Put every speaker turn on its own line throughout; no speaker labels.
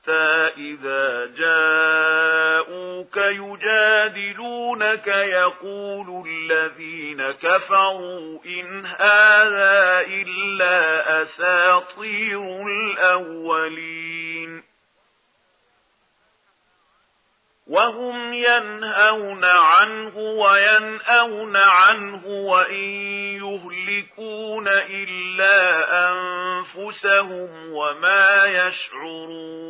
حَتَّى إِذَا جَاءُوكَ يُجَادِلُونَكَ يَقُولُ الَّذِينَ كَفَرُوا إِنْ هَذَا إِلَّا أَسَاطِيرُ الْأَوَّلِينَ وَهُمْ يَنْهَوْنَ عَنْهُ وَيَنْأَوْنَ عَنْهُ وَإِنْ يُهْلِكُونَ إِلَّا أَنْفُسَهُمْ وَمَا يَشْعُرُونَ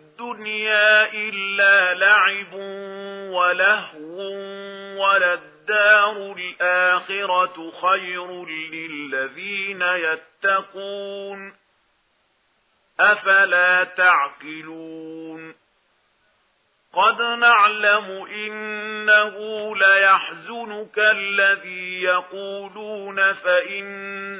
الدنيا إلا لعب ولهو وللدار الآخرة خير للذين يتقون أفلا تعقلون قد نعلم إنه ليحزنك الذي يقولون فإن